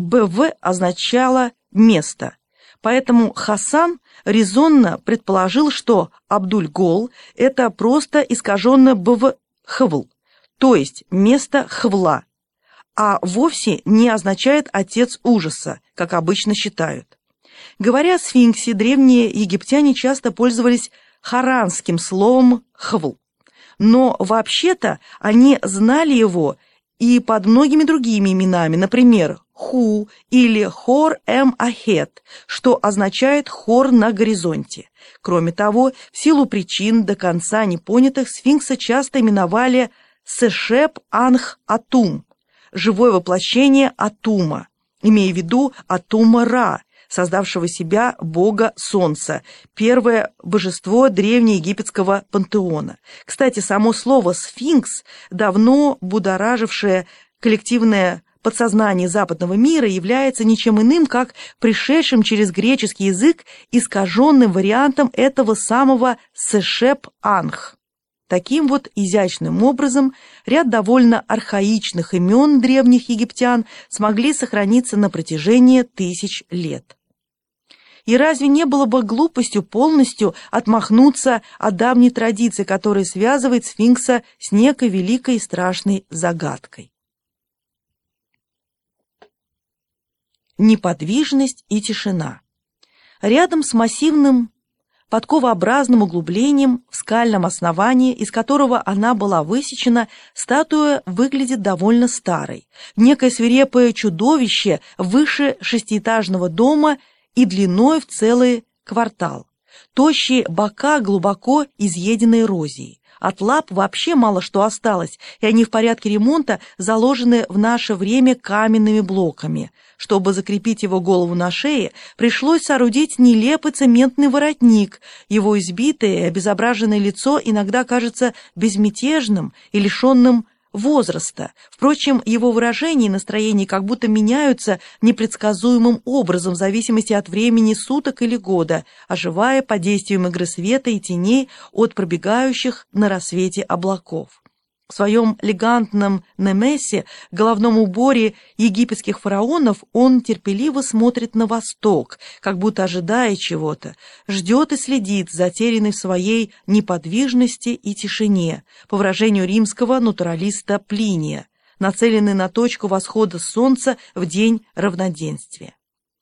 БВ означало «место», поэтому Хасан резонно предположил, что Абдуль-Гол – это просто искаженное БВ «хвл», то есть место хвла, а вовсе не означает «отец ужаса», как обычно считают. Говоря о сфинксе, древние египтяне часто пользовались харанским словом «хвл», но вообще-то они знали его и под многими другими именами, например, Ху или Хор Эм Ахет, что означает «хор на горизонте». Кроме того, в силу причин до конца непонятых сфинкса часто именовали Сешеп Анх Атум, живое воплощение Атума, имея в виду Атума Ра, создавшего себя бога Солнца, первое божество древнеегипетского пантеона. Кстати, само слово «сфинкс», давно будоражившее коллективное подсознание западного мира является ничем иным, как пришедшим через греческий язык искаженным вариантом этого самого «сэшеп-анх». Таким вот изящным образом ряд довольно архаичных имен древних египтян смогли сохраниться на протяжении тысяч лет. И разве не было бы глупостью полностью отмахнуться от давней традиции, которая связывает сфинкса с некой великой и страшной загадкой? Неподвижность и тишина. Рядом с массивным подковообразным углублением в скальном основании, из которого она была высечена, статуя выглядит довольно старой. Некое свирепое чудовище выше шестиэтажного дома и длиной в целый квартал. Тощие бока глубоко изъедены эрозией. От лап вообще мало что осталось, и они в порядке ремонта заложены в наше время каменными блоками. Чтобы закрепить его голову на шее, пришлось соорудить нелепый цементный воротник. Его избитое и обезображенное лицо иногда кажется безмятежным и лишенным возраста. Впрочем, его выражения и настроение как будто меняются непредсказуемым образом в зависимости от времени суток или года, оживая под действием игры света и теней от пробегающих на рассвете облаков. В своем элегантном немесе, головном уборе египетских фараонов, он терпеливо смотрит на восток, как будто ожидая чего-то, ждет и следит, затерянный в своей неподвижности и тишине, по выражению римского натуралиста Плиния, нацеленный на точку восхода солнца в день равноденствия.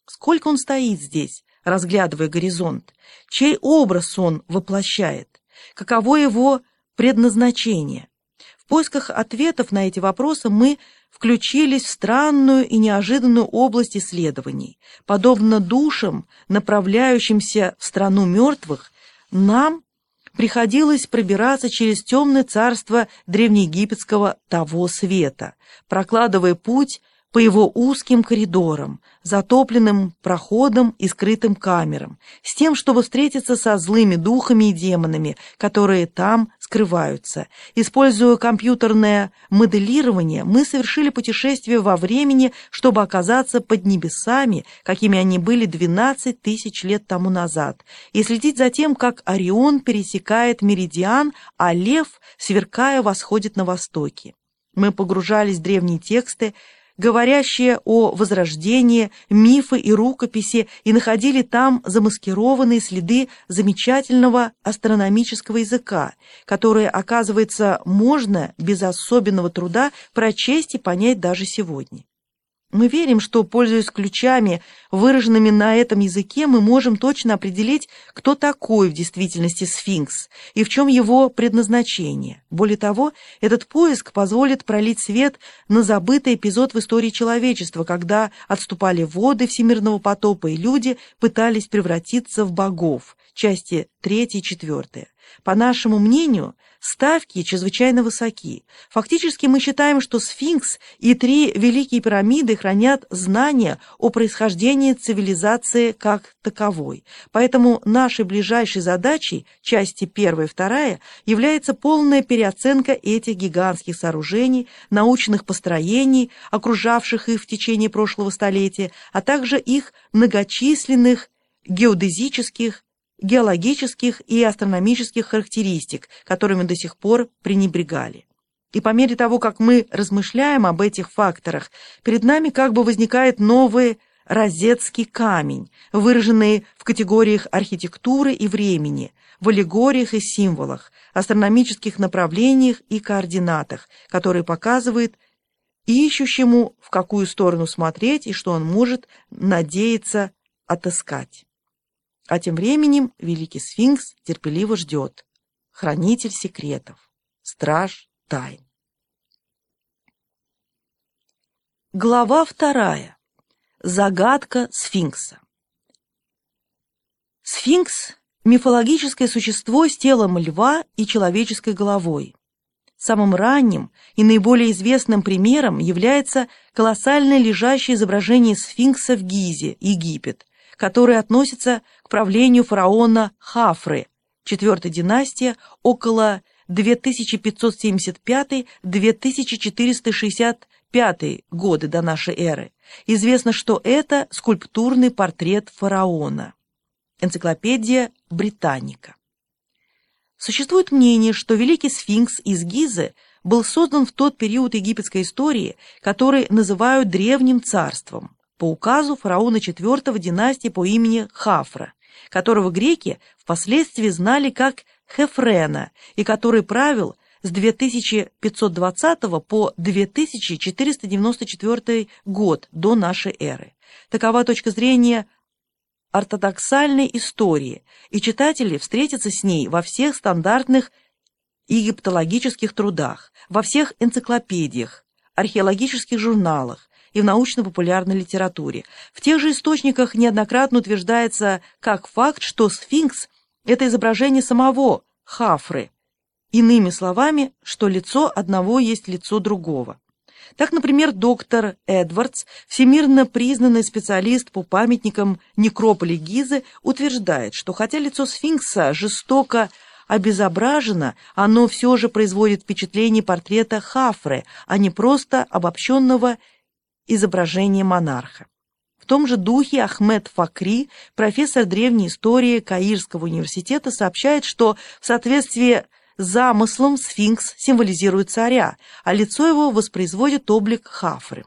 Сколько он стоит здесь, разглядывая горизонт, чей образ он воплощает, каково его предназначение – поисках ответов на эти вопросы мы включились в странную и неожиданную область исследований. Подобно душам, направляющимся в страну мертвых, нам приходилось пробираться через темное царство древнеегипетского того света, прокладывая путь по его узким коридорам, затопленным проходам и скрытым камерам, с тем, чтобы встретиться со злыми духами и демонами, которые там скрываются. Используя компьютерное моделирование, мы совершили путешествие во времени, чтобы оказаться под небесами, какими они были 12 тысяч лет тому назад, и следить за тем, как Орион пересекает меридиан, а Лев, сверкая, восходит на востоке. Мы погружались в древние тексты, говорящие о возрождении, мифы и рукописи, и находили там замаскированные следы замечательного астрономического языка, которые, оказывается, можно без особенного труда прочесть и понять даже сегодня. Мы верим, что, пользуясь ключами, выраженными на этом языке, мы можем точно определить, кто такой в действительности сфинкс и в чем его предназначение. Более того, этот поиск позволит пролить свет на забытый эпизод в истории человечества, когда отступали воды всемирного потопа, и люди пытались превратиться в богов, части 3 и 4. По нашему мнению, ставки чрезвычайно высоки. Фактически мы считаем, что сфинкс и три великие пирамиды хранят знания о происхождении цивилизации как таковой. Поэтому нашей ближайшей задачей, части 1 и 2, является полная переоценка этих гигантских сооружений, научных построений, окружавших их в течение прошлого столетия, а также их многочисленных геодезических геологических и астрономических характеристик, которыми до сих пор пренебрегали. И по мере того, как мы размышляем об этих факторах, перед нами как бы возникает новый розетский камень, выраженный в категориях архитектуры и времени, в аллегориях и символах, астрономических направлениях и координатах, которые показывают ищущему, в какую сторону смотреть и что он может надеяться отыскать. А тем временем великий сфинкс терпеливо ждет, хранитель секретов, страж тайн. Глава вторая. Загадка сфинкса. Сфинкс – мифологическое существо с телом льва и человеческой головой. Самым ранним и наиболее известным примером является колоссальное лежащее изображение сфинкса в Гизе, Египет, которое относится к правлению фараона Хафры, четвертой династии, около 25-2465 годы до нашей эры. Известно, что это скульптурный портрет фараона. Энциклопедия Британика. Существует мнение, что Великий Сфинкс из Гизы был создан в тот период египетской истории, который называют Древним Царством, по указу фараона IV династии по имени Хафра, которого греки впоследствии знали как Хефрена и который правил с 2520 по 2494 год до нашей эры. Такова точка зрения ортодоксальной истории, и читатели встретятся с ней во всех стандартных египтологических трудах, во всех энциклопедиях, археологических журналах и в научно-популярной литературе. В тех же источниках неоднократно утверждается как факт, что сфинкс – это изображение самого Хафры, иными словами, что лицо одного есть лицо другого. Так, например, доктор Эдвардс, всемирно признанный специалист по памятникам некрополя Гизы, утверждает, что хотя лицо сфинкса жестоко обезображено, оно все же производит впечатление портрета Хафры, а не просто обобщенного изображения монарха. В том же духе Ахмед Факри, профессор древней истории Каирского университета, сообщает, что в соответствии Замыслом сфинкс символизирует царя, а лицо его воспроизводит облик Хафры.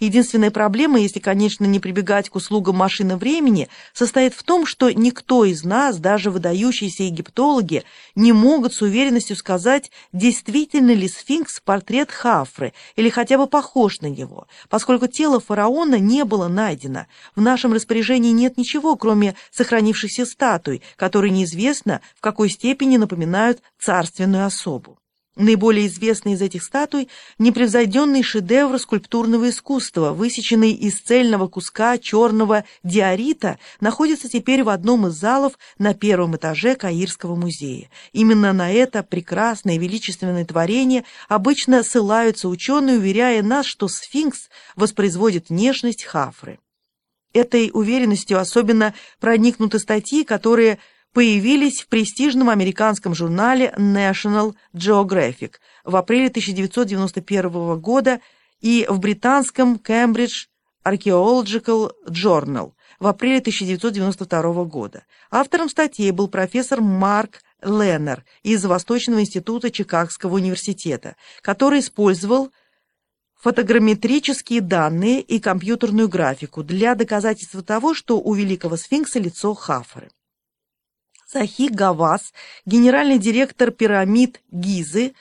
Единственная проблема, если, конечно, не прибегать к услугам машины времени, состоит в том, что никто из нас, даже выдающиеся египтологи, не могут с уверенностью сказать, действительно ли сфинкс портрет Хафры или хотя бы похож на него, поскольку тело фараона не было найдено. В нашем распоряжении нет ничего, кроме сохранившихся статуй, которые неизвестно в какой степени напоминают царственную особу. Наиболее известный из этих статуй – непревзойденный шедевр скульптурного искусства, высеченный из цельного куска черного диорита, находится теперь в одном из залов на первом этаже Каирского музея. Именно на это прекрасное и величественное творение обычно ссылаются ученые, уверяя нас, что сфинкс воспроизводит внешность Хафры. Этой уверенностью особенно проникнуты статьи, которые – появились в престижном американском журнале National Geographic в апреле 1991 года и в британском Cambridge Archaeological Journal в апреле 1992 года. Автором статьи был профессор Марк Леннер из Восточного института Чикагского университета, который использовал фотограмметрические данные и компьютерную графику для доказательства того, что у великого сфинкса лицо Хафры. Сахи Гавас, генеральный директор пирамид Гизы,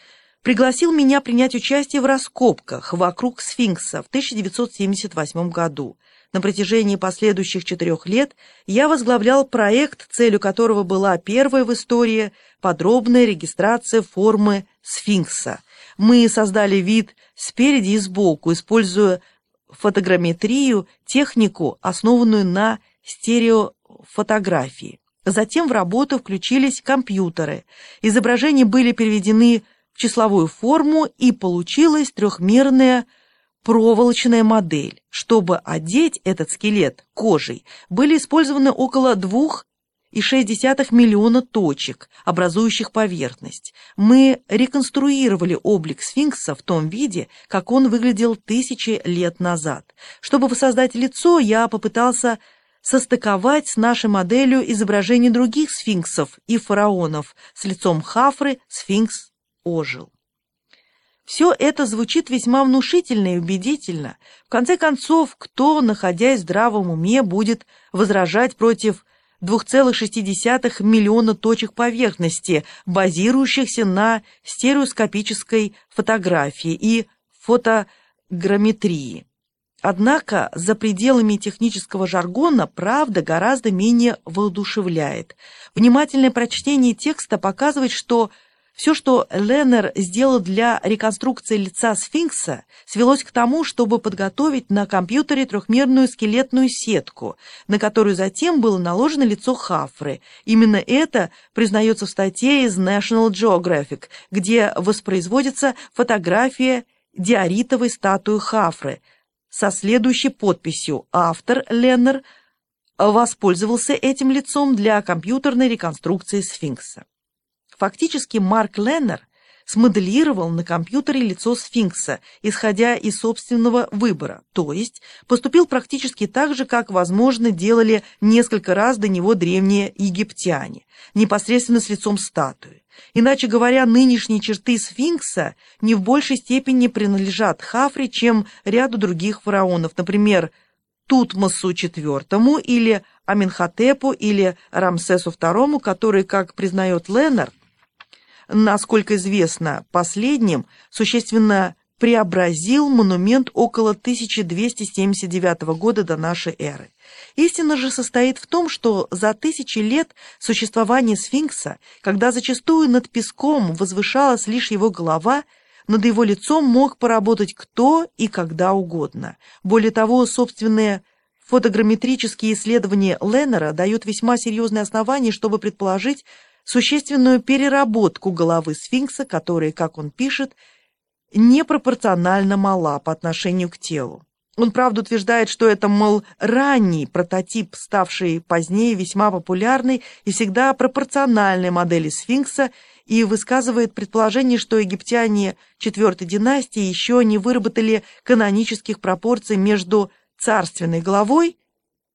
пригласил меня принять участие в раскопках вокруг сфинкса в 1978 году. На протяжении последующих четырех лет я возглавлял проект, целью которого была первая в истории подробная регистрация формы сфинкса. Мы создали вид спереди и сбоку, используя фотограмметрию, технику, основанную на стереофотографии. Затем в работу включились компьютеры. Изображения были переведены в числовую форму и получилась трехмерная проволочная модель. Чтобы одеть этот скелет кожей, были использованы около двух и 2,6 миллиона точек, образующих поверхность. Мы реконструировали облик сфинкса в том виде, как он выглядел тысячи лет назад. Чтобы воссоздать лицо, я попытался состыковать с нашей моделью изображений других сфинксов и фараонов. С лицом Хафры сфинкс ожил. Все это звучит весьма внушительно и убедительно. В конце концов, кто, находясь в здравом уме, будет возражать против 2,6 миллиона точек поверхности, базирующихся на стереоскопической фотографии и фотограмметрии. Однако за пределами технического жаргона правда гораздо менее воодушевляет. Внимательное прочтение текста показывает, что все, что Леннер сделал для реконструкции лица сфинкса, свелось к тому, чтобы подготовить на компьютере трехмерную скелетную сетку, на которую затем было наложено лицо Хафры. Именно это признается в статье из National Geographic, где воспроизводится фотография диоритовой статуи Хафры со следующей подписью «Автор Леннер воспользовался этим лицом для компьютерной реконструкции сфинкса». Фактически Марк Леннер смоделировал на компьютере лицо сфинкса, исходя из собственного выбора, то есть поступил практически так же, как, возможно, делали несколько раз до него древние египтяне, непосредственно с лицом статуи. Иначе говоря, нынешние черты сфинкса не в большей степени принадлежат Хафре, чем ряду других фараонов, например, Тутмосу IV или Аминхотепу или Рамсесу II, который, как признает Леннер, насколько известно, последним существенно преобразил монумент около 1279 года до нашей эры. Истина же состоит в том, что за тысячи лет существования сфинкса, когда зачастую над песком возвышалась лишь его голова, над его лицом мог поработать кто и когда угодно. Более того, собственные фотограмметрические исследования Леннера дают весьма серьезные основания, чтобы предположить, существенную переработку головы сфинкса, которая, как он пишет, непропорционально мала по отношению к телу. Он, правда, утверждает, что это, мол, ранний прототип, ставший позднее весьма популярной и всегда пропорциональной модели сфинкса, и высказывает предположение, что египтяне IV династии еще не выработали канонических пропорций между царственной головой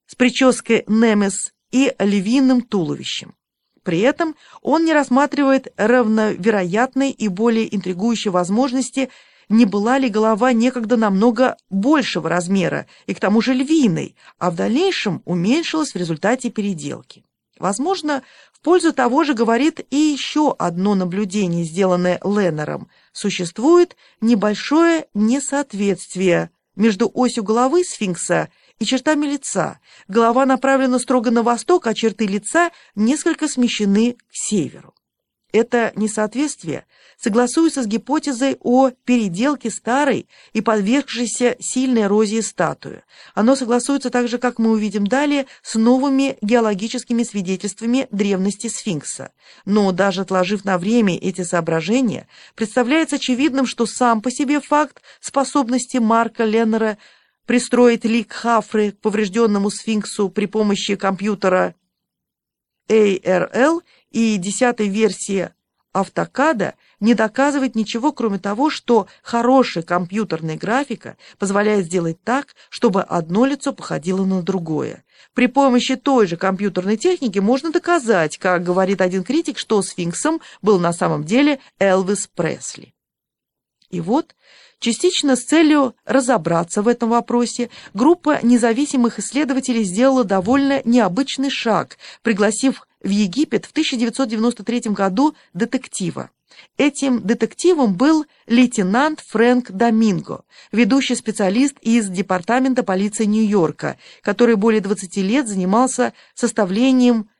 с прической Немес и львиным туловищем. При этом он не рассматривает равновероятной и более интригующей возможности, не была ли голова некогда намного большего размера и к тому же львиной, а в дальнейшем уменьшилась в результате переделки. Возможно, в пользу того же говорит и еще одно наблюдение, сделанное Леннером. Существует небольшое несоответствие между осью головы сфинкса и чертами лица. Голова направлена строго на восток, а черты лица несколько смещены к северу. Это несоответствие согласуется с гипотезой о переделке старой и подвергшейся сильной эрозии статуи. Оно согласуется также, как мы увидим далее, с новыми геологическими свидетельствами древности сфинкса. Но даже отложив на время эти соображения, представляется очевидным, что сам по себе факт способности Марка Леннера пристроить лик Хафры к поврежденному сфинксу при помощи компьютера ARL и десятой версии автокада не доказывает ничего, кроме того, что хорошая компьютерная графика позволяет сделать так, чтобы одно лицо походило на другое. При помощи той же компьютерной техники можно доказать, как говорит один критик, что сфинксом был на самом деле Элвис Пресли. И вот Частично с целью разобраться в этом вопросе, группа независимых исследователей сделала довольно необычный шаг, пригласив в Египет в 1993 году детектива. Этим детективом был лейтенант Фрэнк Доминго, ведущий специалист из Департамента полиции Нью-Йорка, который более 20 лет занимался составлением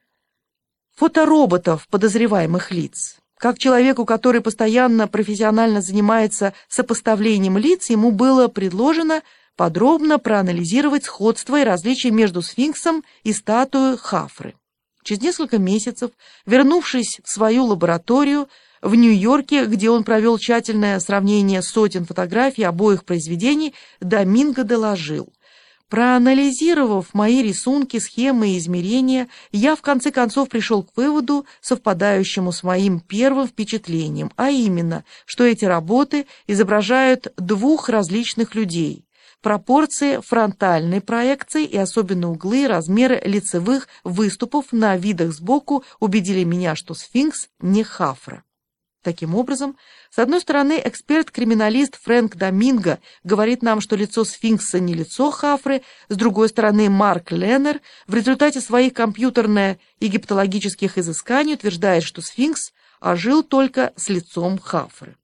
фотороботов подозреваемых лиц. Как человеку, который постоянно профессионально занимается сопоставлением лиц, ему было предложено подробно проанализировать сходство и различия между сфинксом и статуей Хафры. Через несколько месяцев, вернувшись в свою лабораторию в Нью-Йорке, где он провел тщательное сравнение сотен фотографий обоих произведений, Доминго доложил – Проанализировав мои рисунки, схемы и измерения, я в конце концов пришел к выводу, совпадающему с моим первым впечатлением, а именно, что эти работы изображают двух различных людей. Пропорции фронтальной проекции и особенно углы и размеры лицевых выступов на видах сбоку убедили меня, что сфинкс не хафра. Таким образом, с одной стороны, эксперт-криминалист Фрэнк Доминго говорит нам, что лицо сфинкса не лицо Хафры, с другой стороны, Марк Леннер в результате своих компьютерно-египтологических изысканий утверждает, что сфинкс ожил только с лицом Хафры.